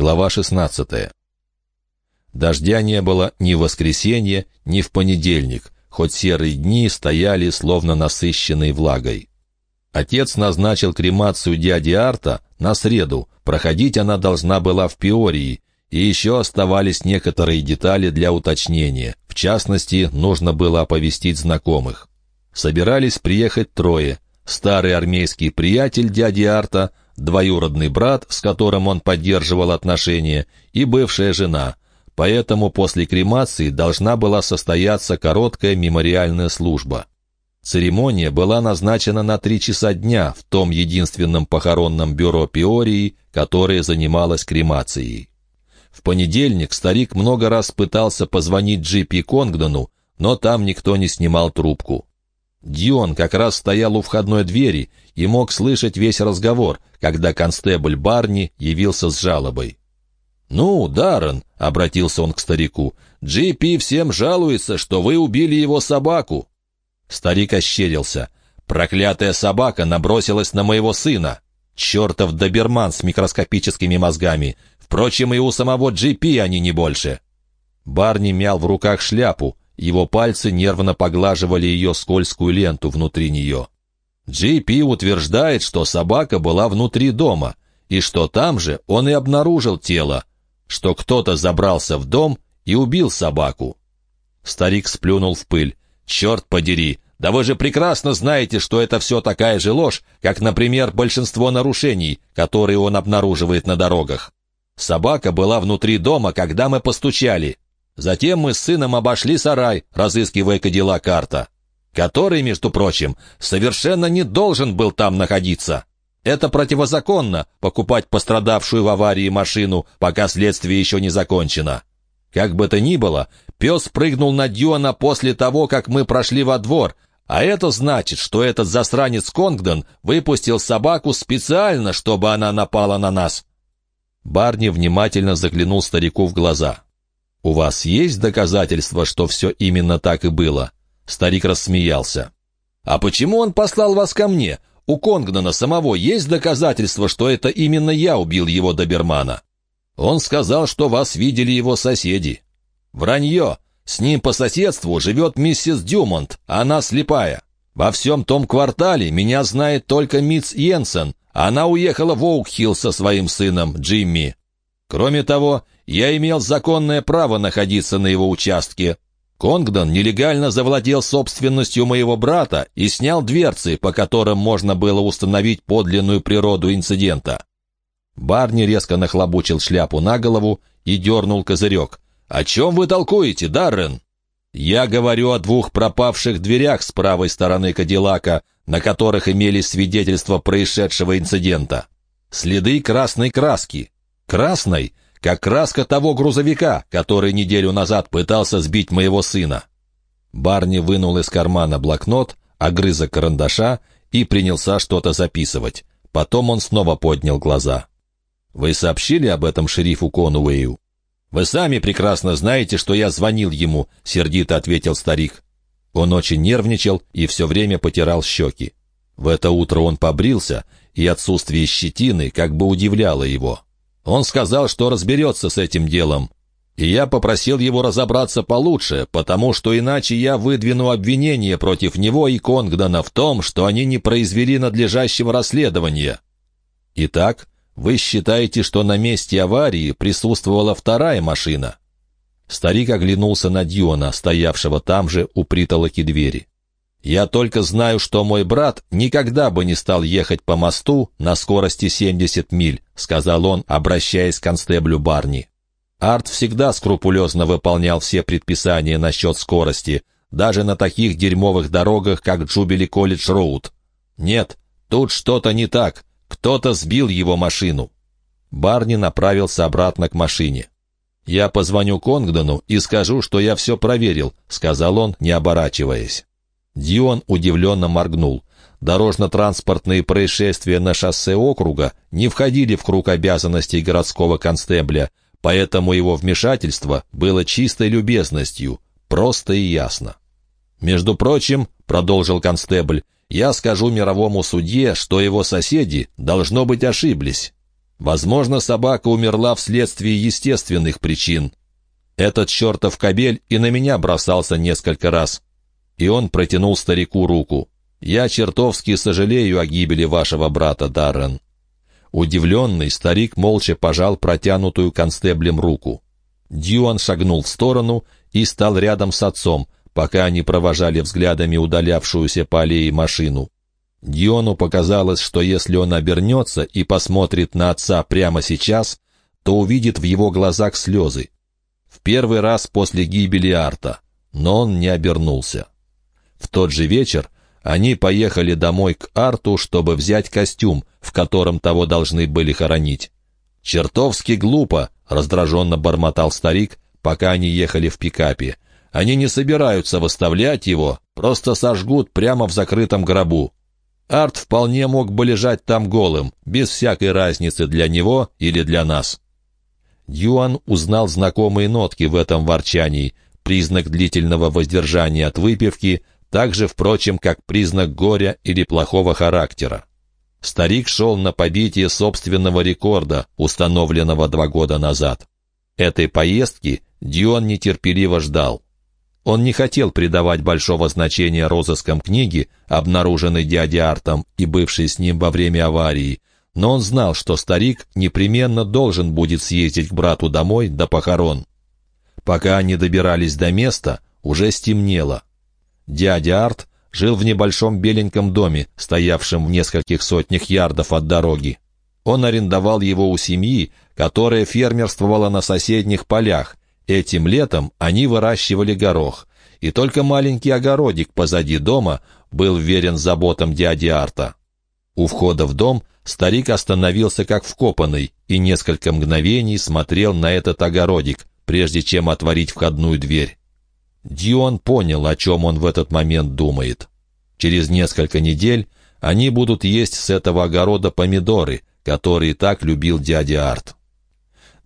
Глава 16. Дождя не было ни в воскресенье, ни в понедельник, хоть серые дни стояли словно насыщенной влагой. Отец назначил кремацию дяди Арта на среду, проходить она должна была в Пиории, и еще оставались некоторые детали для уточнения. В частности, нужно было оповестить знакомых. Собирались приехать трое. Старый армейский приятель дяди Арта, двоюродный брат, с которым он поддерживал отношения, и бывшая жена. Поэтому после кремации должна была состояться короткая мемориальная служба. Церемония была назначена на три часа дня в том единственном похоронном бюро Пиории, которое занималось кремацией. В понедельник старик много раз пытался позвонить Джипи Конгдону, но там никто не снимал трубку. Дион как раз стоял у входной двери и мог слышать весь разговор, когда констебль Барни явился с жалобой. «Ну, Даррен», — обратился он к старику, — «Джипи всем жалуется, что вы убили его собаку». Старик ощерился. «Проклятая собака набросилась на моего сына. Чертов доберман с микроскопическими мозгами. Впрочем, и у самого Джипи они не больше». Барни мял в руках шляпу, его пальцы нервно поглаживали ее скользкую ленту внутри нее. Джей утверждает, что собака была внутри дома, и что там же он и обнаружил тело, что кто-то забрался в дом и убил собаку. Старик сплюнул в пыль. «Черт подери! Да вы же прекрасно знаете, что это все такая же ложь, как, например, большинство нарушений, которые он обнаруживает на дорогах. Собака была внутри дома, когда мы постучали. Затем мы с сыном обошли сарай, разыскивая кадила карта, который, между прочим, совершенно не должен был там находиться. Это противозаконно — покупать пострадавшую в аварии машину, пока следствие еще не закончено. Как бы то ни было, пес прыгнул на Дьюана после того, как мы прошли во двор, а это значит, что этот засранец Конгдон выпустил собаку специально, чтобы она напала на нас. Барни внимательно заглянул старику в глаза. «У вас есть доказательства, что все именно так и было?» Старик рассмеялся. «А почему он послал вас ко мне? У Конгдона самого есть доказательства, что это именно я убил его добермана?» «Он сказал, что вас видели его соседи». «Вранье! С ним по соседству живет миссис Дюмонт, она слепая. Во всем том квартале меня знает только мисс Йенсен. Она уехала в Оукхилл со своим сыном Джимми. Кроме того, я имел законное право находиться на его участке. Конгдон нелегально завладел собственностью моего брата и снял дверцы, по которым можно было установить подлинную природу инцидента. Барни резко нахлобучил шляпу на голову и дернул козырек. «О чем вы толкуете, Даррен?» «Я говорю о двух пропавших дверях с правой стороны Кадиллака, на которых имелись свидетельства происшедшего инцидента. Следы красной краски. Красной, как краска того грузовика, который неделю назад пытался сбить моего сына. Барни вынул из кармана блокнот, огрызок карандаша и принялся что-то записывать. Потом он снова поднял глаза. «Вы сообщили об этом шерифу Конуэю?» «Вы сами прекрасно знаете, что я звонил ему», — сердито ответил старик. Он очень нервничал и все время потирал щеки. В это утро он побрился, и отсутствие щетины как бы удивляло его. Он сказал, что разберется с этим делом. И я попросил его разобраться получше, потому что иначе я выдвину обвинение против него и Конгдона в том, что они не произвели надлежащего расследования. Итак, вы считаете, что на месте аварии присутствовала вторая машина? Старик оглянулся на Дьюана, стоявшего там же у притолоки двери. Я только знаю, что мой брат никогда бы не стал ехать по мосту на скорости 70 миль, сказал он, обращаясь к констеблю Барни. Арт всегда скрупулезно выполнял все предписания насчет скорости, даже на таких дерьмовых дорогах, как Джубили Колледж Роуд. Нет, тут что-то не так. Кто-то сбил его машину. Барни направился обратно к машине. «Я позвоню Конгдону и скажу, что я все проверил», — сказал он, не оборачиваясь. Дион удивленно моргнул. Дорожно-транспортные происшествия на шоссе округа не входили в круг обязанностей городского констебля, поэтому его вмешательство было чистой любезностью, просто и ясно. «Между прочим», — продолжил констебль, — «я скажу мировому судье, что его соседи, должно быть, ошиблись». Возможно, собака умерла вследствие естественных причин. Этот чертов кобель и на меня бросался несколько раз. И он протянул старику руку. «Я чертовски сожалею о гибели вашего брата, Даррен». Удивленный, старик молча пожал протянутую констеблем руку. Дьюан шагнул в сторону и стал рядом с отцом, пока они провожали взглядами удалявшуюся по аллее машину. Диону показалось, что если он обернется и посмотрит на отца прямо сейчас, то увидит в его глазах слезы. В первый раз после гибели Арта, но он не обернулся. В тот же вечер они поехали домой к Арту, чтобы взять костюм, в котором того должны были хоронить. «Чертовски глупо!» — раздраженно бормотал старик, пока они ехали в пикапе. «Они не собираются выставлять его, просто сожгут прямо в закрытом гробу. Арт вполне мог бы лежать там голым, без всякой разницы для него или для нас. Юан узнал знакомые нотки в этом ворчании, признак длительного воздержания от выпивки, так же, впрочем, как признак горя или плохого характера. Старик шел на побитие собственного рекорда, установленного два года назад. Этой поездки Дюан нетерпеливо ждал. Он не хотел придавать большого значения розыскам книги, обнаруженной дядей Артом и бывшей с ним во время аварии, но он знал, что старик непременно должен будет съездить к брату домой до похорон. Пока они добирались до места, уже стемнело. Дядя Арт жил в небольшом беленьком доме, стоявшем в нескольких сотнях ярдов от дороги. Он арендовал его у семьи, которая фермерствовала на соседних полях, Этим летом они выращивали горох, и только маленький огородик позади дома был верен заботам дяди Арта. У входа в дом старик остановился как вкопанный и несколько мгновений смотрел на этот огородик, прежде чем отворить входную дверь. Дион понял, о чем он в этот момент думает. Через несколько недель они будут есть с этого огорода помидоры, которые так любил дядя Арт.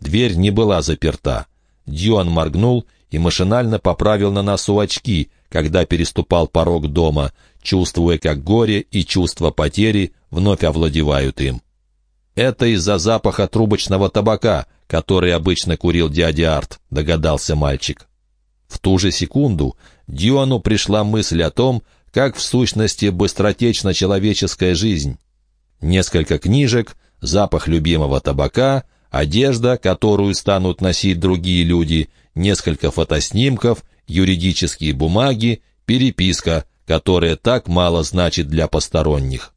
Дверь не была заперта. Дьюан моргнул и машинально поправил на носу очки, когда переступал порог дома, чувствуя, как горе и чувство потери вновь овладевают им. «Это из-за запаха трубочного табака, который обычно курил дядя Арт», — догадался мальчик. В ту же секунду Дьюану пришла мысль о том, как в сущности быстротечна человеческая жизнь. Несколько книжек, запах любимого табака, одежда, которую станут носить другие люди, несколько фотоснимков, юридические бумаги, переписка, которая так мало значит для посторонних.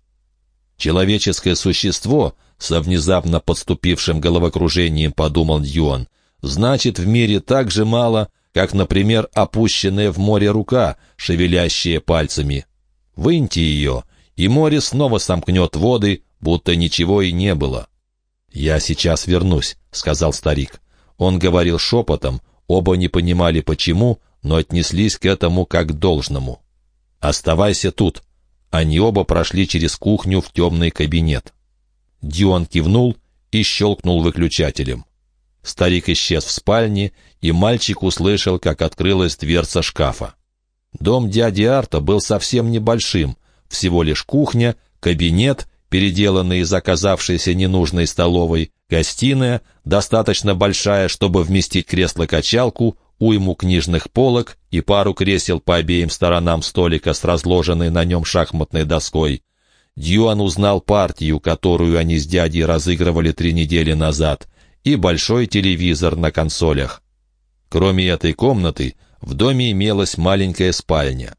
Человеческое существо, со внезапно подступившим головокружением подумал Дьюан, значит в мире так же мало, как, например, опущенная в море рука, шевелящая пальцами. Выньте ее, и море снова сомкнет воды, будто ничего и не было. «Я сейчас вернусь», — сказал старик. Он говорил шепотом, оба не понимали почему, но отнеслись к этому как должному. «Оставайся тут». Они оба прошли через кухню в темный кабинет. Дюан кивнул и щелкнул выключателем. Старик исчез в спальне, и мальчик услышал, как открылась дверца шкафа. Дом дяди Арта был совсем небольшим, всего лишь кухня, кабинет переделанный из оказавшейся ненужной столовой, гостиная, достаточно большая, чтобы вместить кресло-качалку, уйму книжных полок и пару кресел по обеим сторонам столика с разложенной на нем шахматной доской. Дьюан узнал партию, которую они с дядей разыгрывали три недели назад, и большой телевизор на консолях. Кроме этой комнаты, в доме имелась маленькая спальня.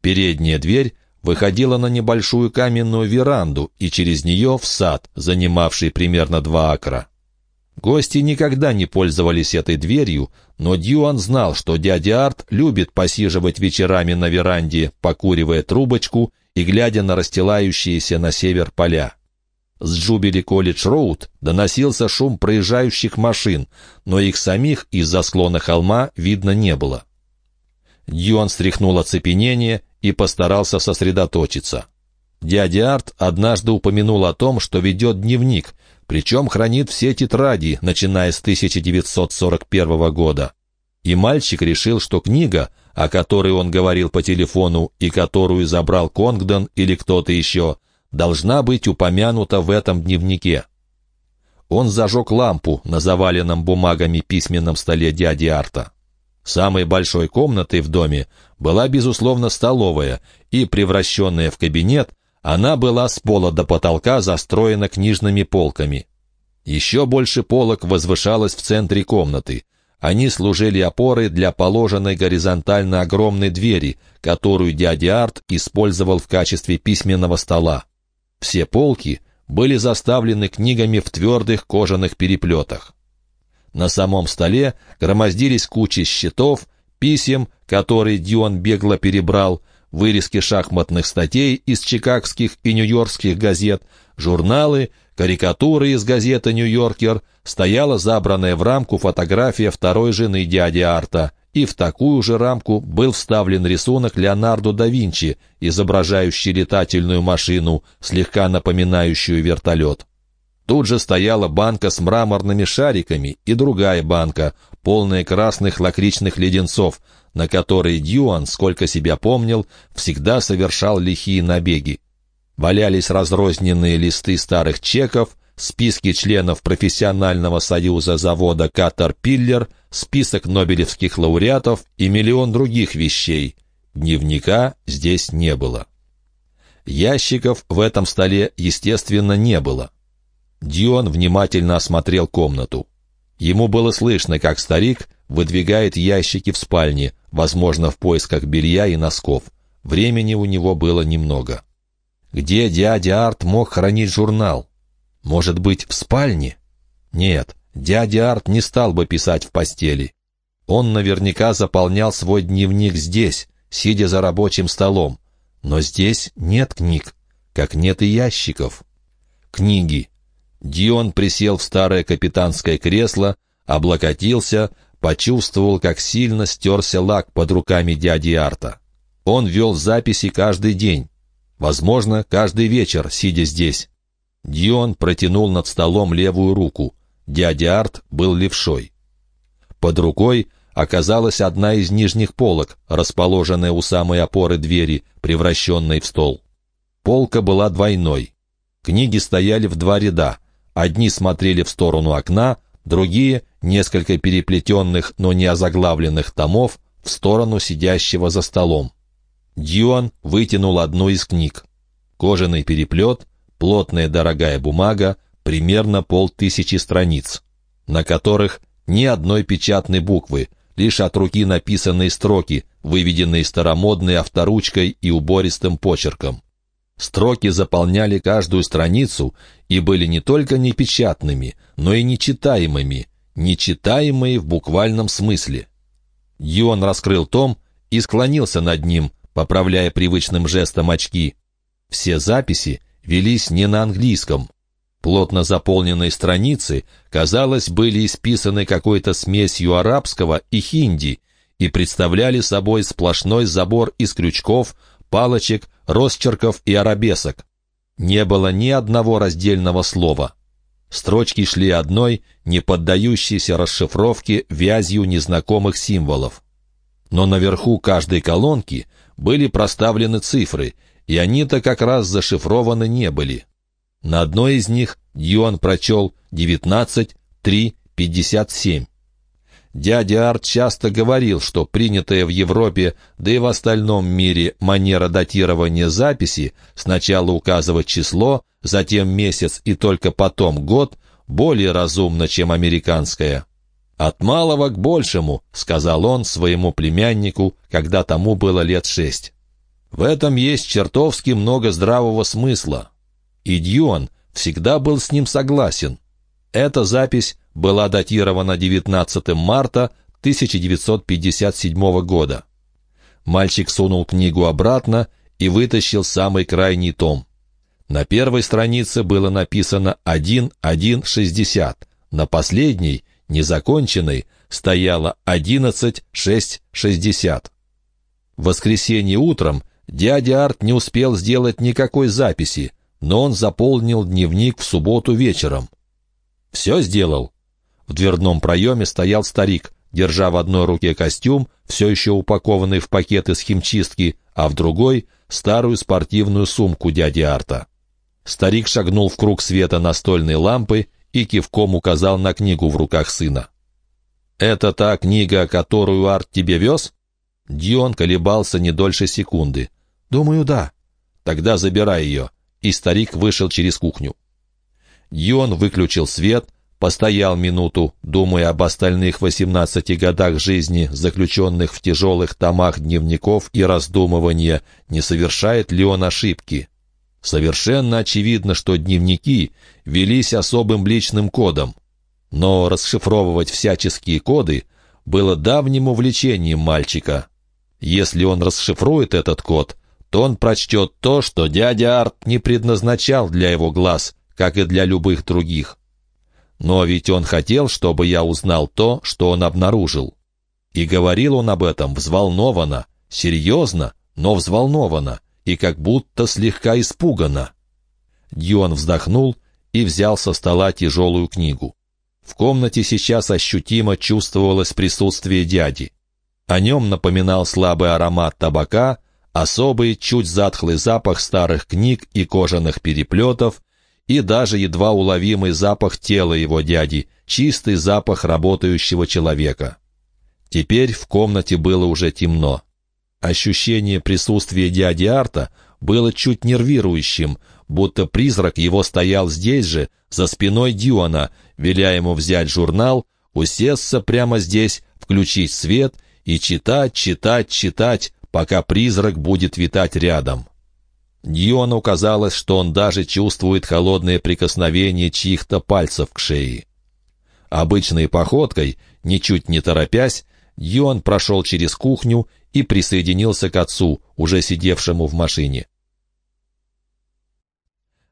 Передняя дверь выходила на небольшую каменную веранду и через нее в сад, занимавший примерно два акра. Гости никогда не пользовались этой дверью, но Дьюан знал, что дядя Арт любит посиживать вечерами на веранде, покуривая трубочку и глядя на расстилающиеся на север поля. С Джубили Колледж Роуд доносился шум проезжающих машин, но их самих из-за склона холма видно не было. Дьюан стряхнул оцепенение и постарался сосредоточиться. Дядя Арт однажды упомянул о том, что ведет дневник, причем хранит все тетради, начиная с 1941 года. И мальчик решил, что книга, о которой он говорил по телефону и которую забрал Конгдон или кто-то еще, должна быть упомянута в этом дневнике. он зажег лампу на заваленном бумагами письменном столе дяди Арта. Самой большой комнатой в доме была, безусловно, столовая, и, превращенная в кабинет, она была с пола до потолка застроена книжными полками. Еще больше полок возвышалось в центре комнаты. Они служили опорой для положенной горизонтально огромной двери, которую дядя Арт использовал в качестве письменного стола. Все полки были заставлены книгами в твердых кожаных переплетах. На самом столе громоздились кучи счетов, писем, которые Дион бегло перебрал, вырезки шахматных статей из чикагских и нью-йоркских газет, журналы, карикатуры из газеты «Нью-Йоркер», стояла забранная в рамку фотография второй жены дяди Арта, и в такую же рамку был вставлен рисунок Леонардо да Винчи, изображающий летательную машину, слегка напоминающую вертолет. Тут же стояла банка с мраморными шариками и другая банка, полная красных лакричных леденцов, на которые Дьюан, сколько себя помнил, всегда совершал лихие набеги. Валялись разрозненные листы старых чеков, списки членов профессионального союза завода «Каттерпиллер», список нобелевских лауреатов и миллион других вещей. Дневника здесь не было. Ящиков в этом столе, естественно, не было. Дион внимательно осмотрел комнату. Ему было слышно, как старик выдвигает ящики в спальне, возможно, в поисках белья и носков. Времени у него было немного. Где дядя Арт мог хранить журнал? Может быть, в спальне? Нет, дядя Арт не стал бы писать в постели. Он наверняка заполнял свой дневник здесь, сидя за рабочим столом. Но здесь нет книг, как нет и ящиков. Книги. Дион присел в старое капитанское кресло, облокотился, почувствовал, как сильно стерся лак под руками дяди Арта. Он вел записи каждый день, возможно, каждый вечер, сидя здесь. Дион протянул над столом левую руку. Дядя Арт был левшой. Под рукой оказалась одна из нижних полок, расположенная у самой опоры двери, превращенной в стол. Полка была двойной. Книги стояли в два ряда. Одни смотрели в сторону окна, другие, несколько переплетенных, но не озаглавленных томов, в сторону сидящего за столом. Дьюан вытянул одну из книг. Кожаный переплет, плотная дорогая бумага, примерно полтысячи страниц, на которых ни одной печатной буквы, лишь от руки написанные строки, выведенные старомодной авторучкой и убористым почерком. Строки заполняли каждую страницу и были не только непечатными, но и нечитаемыми, нечитаемые в буквальном смысле. Йон раскрыл том и склонился над ним, поправляя привычным жестом очки. Все записи велись не на английском. Плотно заполненные страницы, казалось, были исписаны какой-то смесью арабского и хинди и представляли собой сплошной забор из крючков, палочек, росчерков и арабесок. Не было ни одного раздельного слова. Строчки шли одной, не поддающейся расшифровке вязью незнакомых символов. Но наверху каждой колонки были проставлены цифры, и они-то как раз зашифрованы не были. На одной из них Дьюан прочел 19.3.57. Дядя Арт часто говорил, что принятая в Европе, да и в остальном мире манера датирования записи, сначала указывать число, затем месяц и только потом год, более разумна, чем американская. «От малого к большему», — сказал он своему племяннику, когда тому было лет шесть. В этом есть чертовски много здравого смысла. И Дьюан всегда был с ним согласен. Эта запись была датирована 19 марта 1957 года. Мальчик сунул книгу обратно и вытащил самый крайний том. На первой странице было написано 1.1.60, на последней, незаконченной, стояло 11.6.60. В воскресенье утром дядя Арт не успел сделать никакой записи, но он заполнил дневник в субботу вечером. «Все сделал?» В дверном проеме стоял старик, держа в одной руке костюм, все еще упакованный в пакет из химчистки, а в другой — старую спортивную сумку дяди Арта. Старик шагнул в круг света настольной лампы и кивком указал на книгу в руках сына. «Это та книга, которую Арт тебе вез?» Дион колебался не дольше секунды. «Думаю, да». «Тогда забирай ее». И старик вышел через кухню. Дион выключил свет, постоял минуту, думая об остальных 18 годах жизни, заключенных в тяжелых томах дневников и раздумывания, не совершает ли он ошибки. Совершенно очевидно, что дневники велись особым личным кодом. Но расшифровывать всяческие коды было давним увлечением мальчика. Если он расшифрует этот код, то он прочтет то, что дядя Арт не предназначал для его глаз, как и для любых других. Но ведь он хотел, чтобы я узнал то, что он обнаружил. И говорил он об этом взволнованно, серьезно, но взволнованно, и как будто слегка испуганно. Дьюан вздохнул и взял со стола тяжелую книгу. В комнате сейчас ощутимо чувствовалось присутствие дяди. О нем напоминал слабый аромат табака, особый, чуть затхлый запах старых книг и кожаных переплетов, и даже едва уловимый запах тела его дяди, чистый запах работающего человека. Теперь в комнате было уже темно. Ощущение присутствия дяди Арта было чуть нервирующим, будто призрак его стоял здесь же, за спиной Дюана, веля ему взять журнал, усесться прямо здесь, включить свет и читать, читать, читать, пока призрак будет витать рядом. Дьюану казалось, что он даже чувствует холодное прикосновение чьих-то пальцев к шее. Обычной походкой, ничуть не торопясь, Дьюан прошел через кухню и присоединился к отцу, уже сидевшему в машине.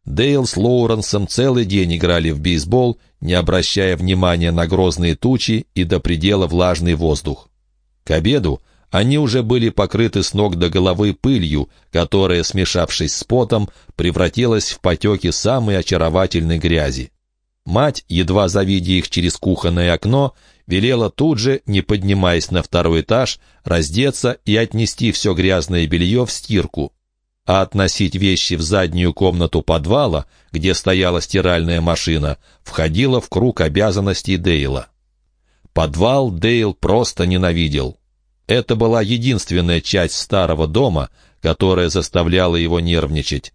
Дейл с Лоуренсом целый день играли в бейсбол, не обращая внимания на грозные тучи и до предела влажный воздух. К обеду они уже были покрыты с ног до головы пылью, которая, смешавшись с потом, превратилась в потеки самой очаровательной грязи. Мать, едва завидя их через кухонное окно, велела тут же, не поднимаясь на второй этаж, раздеться и отнести все грязное белье в стирку. А относить вещи в заднюю комнату подвала, где стояла стиральная машина, входило в круг обязанностей Дейла. Подвал Дейл просто ненавидел. Это была единственная часть старого дома, которая заставляла его нервничать.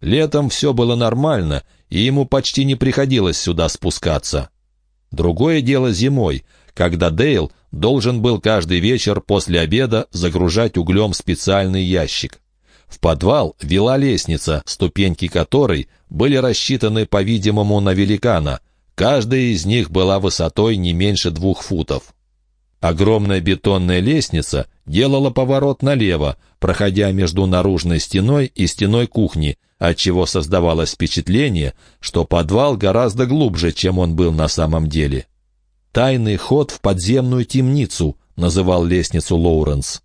Летом все было нормально, и ему почти не приходилось сюда спускаться. Другое дело зимой, когда Дейл должен был каждый вечер после обеда загружать углем специальный ящик. В подвал вела лестница, ступеньки которой были рассчитаны, по-видимому, на великана. Каждая из них была высотой не меньше двух футов. Огромная бетонная лестница делала поворот налево, проходя между наружной стеной и стеной кухни, отчего создавалось впечатление, что подвал гораздо глубже, чем он был на самом деле. «Тайный ход в подземную темницу», — называл лестницу Лоуренс.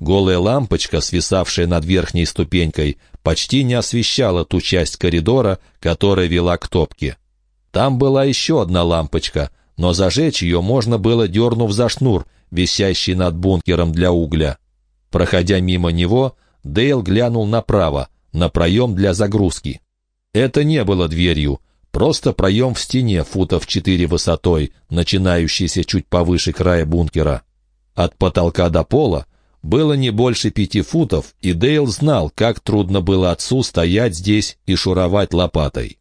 Голая лампочка, свисавшая над верхней ступенькой, почти не освещала ту часть коридора, которая вела к топке. Там была еще одна лампочка — но зажечь ее можно было, дернув за шнур, висящий над бункером для угля. Проходя мимо него, Дейл глянул направо, на проем для загрузки. Это не было дверью, просто проем в стене футов четыре высотой, начинающийся чуть повыше края бункера. От потолка до пола было не больше пяти футов, и Дейл знал, как трудно было отцу стоять здесь и шуровать лопатой.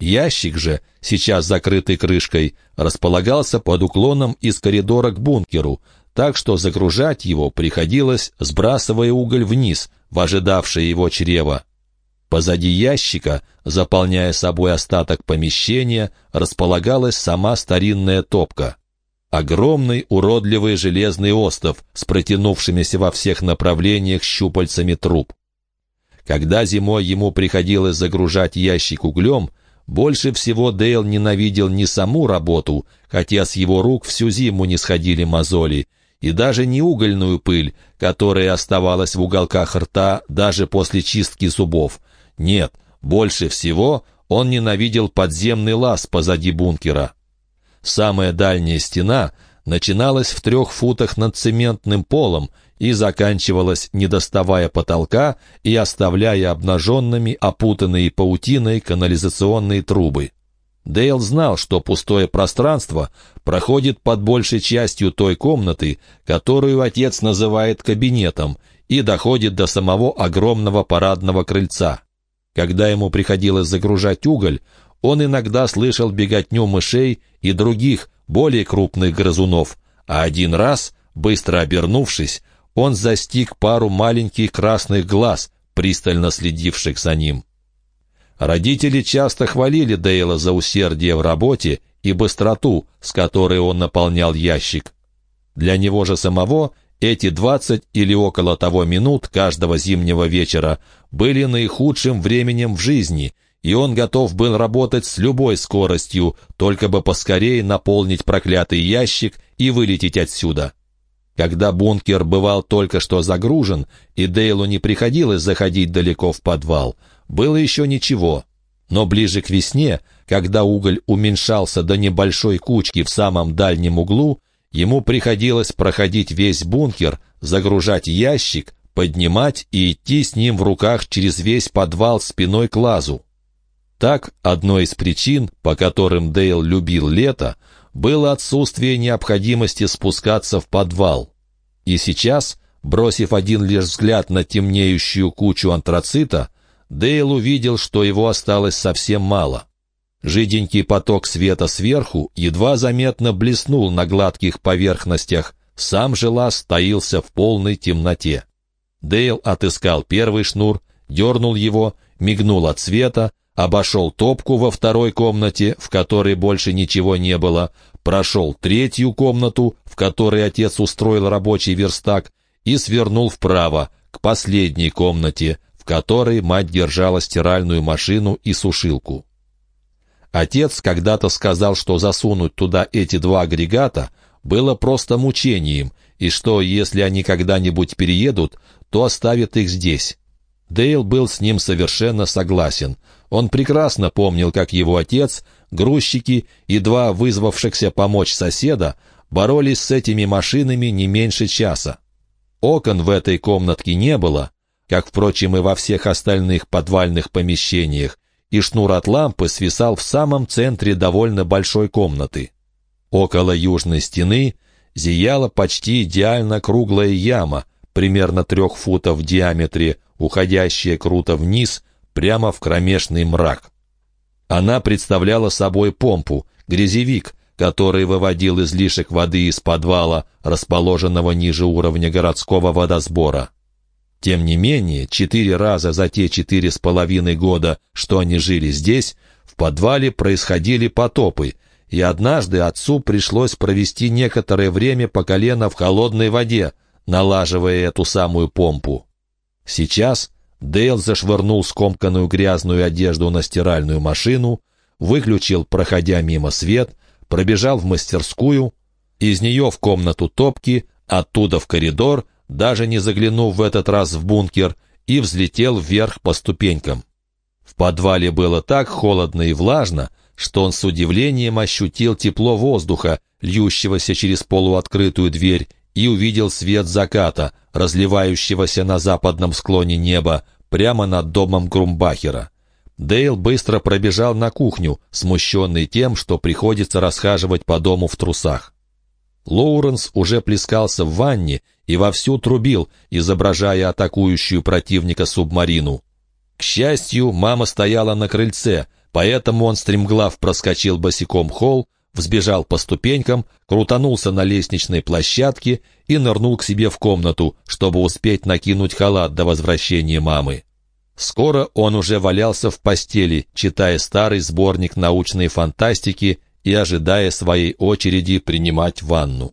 Ящик же, сейчас закрытый крышкой, располагался под уклоном из коридора к бункеру, так что загружать его приходилось, сбрасывая уголь вниз, в ожидавшее его чрево. Позади ящика, заполняя собой остаток помещения, располагалась сама старинная топка. Огромный уродливый железный остов с протянувшимися во всех направлениях щупальцами труб. Когда зимой ему приходилось загружать ящик углем, больше всего Дейл ненавидел не саму работу, хотя с его рук всю зиму не сходили мозоли, и даже не угольную пыль, которая оставалась в уголках рта даже после чистки зубов. Нет, больше всего он ненавидел подземный лаз позади бункера. Самая дальняя стена начиналась в трех футах над цементным полом и заканчивалась, не доставая потолка и оставляя обнаженными опутанные паутиной канализационные трубы. Дейл знал, что пустое пространство проходит под большей частью той комнаты, которую отец называет кабинетом, и доходит до самого огромного парадного крыльца. Когда ему приходилось загружать уголь, он иногда слышал беготню мышей и других, более крупных грызунов, а один раз, быстро обернувшись, он застиг пару маленьких красных глаз, пристально следивших за ним. Родители часто хвалили Дейла за усердие в работе и быстроту, с которой он наполнял ящик. Для него же самого эти двадцать или около того минут каждого зимнего вечера были наихудшим временем в жизни, и он готов был работать с любой скоростью, только бы поскорее наполнить проклятый ящик и вылететь отсюда. Когда бункер бывал только что загружен, и Дейлу не приходилось заходить далеко в подвал, было еще ничего. Но ближе к весне, когда уголь уменьшался до небольшой кучки в самом дальнем углу, ему приходилось проходить весь бункер, загружать ящик, поднимать и идти с ним в руках через весь подвал спиной к лазу. Так, одной из причин, по которым Дейл любил лето, было отсутствие необходимости спускаться в подвал. И сейчас, бросив один лишь взгляд на темнеющую кучу антрацита, Дейл увидел, что его осталось совсем мало. Жиденький поток света сверху едва заметно блеснул на гладких поверхностях, сам же лаз таился в полной темноте. Дейл отыскал первый шнур, дернул его, мигнул от света, обошел топку во второй комнате, в которой больше ничего не было, прошел третью комнату, в которой отец устроил рабочий верстак, и свернул вправо, к последней комнате, в которой мать держала стиральную машину и сушилку. Отец когда-то сказал, что засунуть туда эти два агрегата было просто мучением, и что, если они когда-нибудь переедут, то оставят их здесь. Дейл был с ним совершенно согласен. Он прекрасно помнил, как его отец, грузчики и два вызвавшихся помочь соседа боролись с этими машинами не меньше часа. Окон в этой комнатке не было, как, впрочем, и во всех остальных подвальных помещениях, и шнур от лампы свисал в самом центре довольно большой комнаты. Около южной стены зияла почти идеально круглая яма, примерно трех футов в диаметре, уходящая круто вниз, прямо в кромешный мрак. Она представляла собой помпу, грязевик, который выводил излишек воды из подвала, расположенного ниже уровня городского водосбора. Тем не менее, четыре раза за те четыре с половиной года, что они жили здесь, в подвале происходили потопы, и однажды отцу пришлось провести некоторое время по колено в холодной воде, налаживая эту самую помпу. Сейчас Дейл зашвырнул скомканную грязную одежду на стиральную машину, выключил, проходя мимо свет, пробежал в мастерскую, из нее в комнату топки, оттуда в коридор, даже не заглянув в этот раз в бункер, и взлетел вверх по ступенькам. В подвале было так холодно и влажно, что он с удивлением ощутил тепло воздуха, льющегося через полуоткрытую дверь, и увидел свет заката, разливающегося на западном склоне неба, прямо над домом Грумбахера. Дейл быстро пробежал на кухню, смущенный тем, что приходится расхаживать по дому в трусах. Лоуренс уже плескался в ванне и вовсю трубил, изображая атакующую противника субмарину. К счастью, мама стояла на крыльце, поэтому он стремглав проскочил босиком холл, взбежал по ступенькам, крутанулся на лестничной площадке и нырнул к себе в комнату, чтобы успеть накинуть халат до возвращения мамы. Скоро он уже валялся в постели, читая старый сборник научной фантастики и ожидая своей очереди принимать ванну.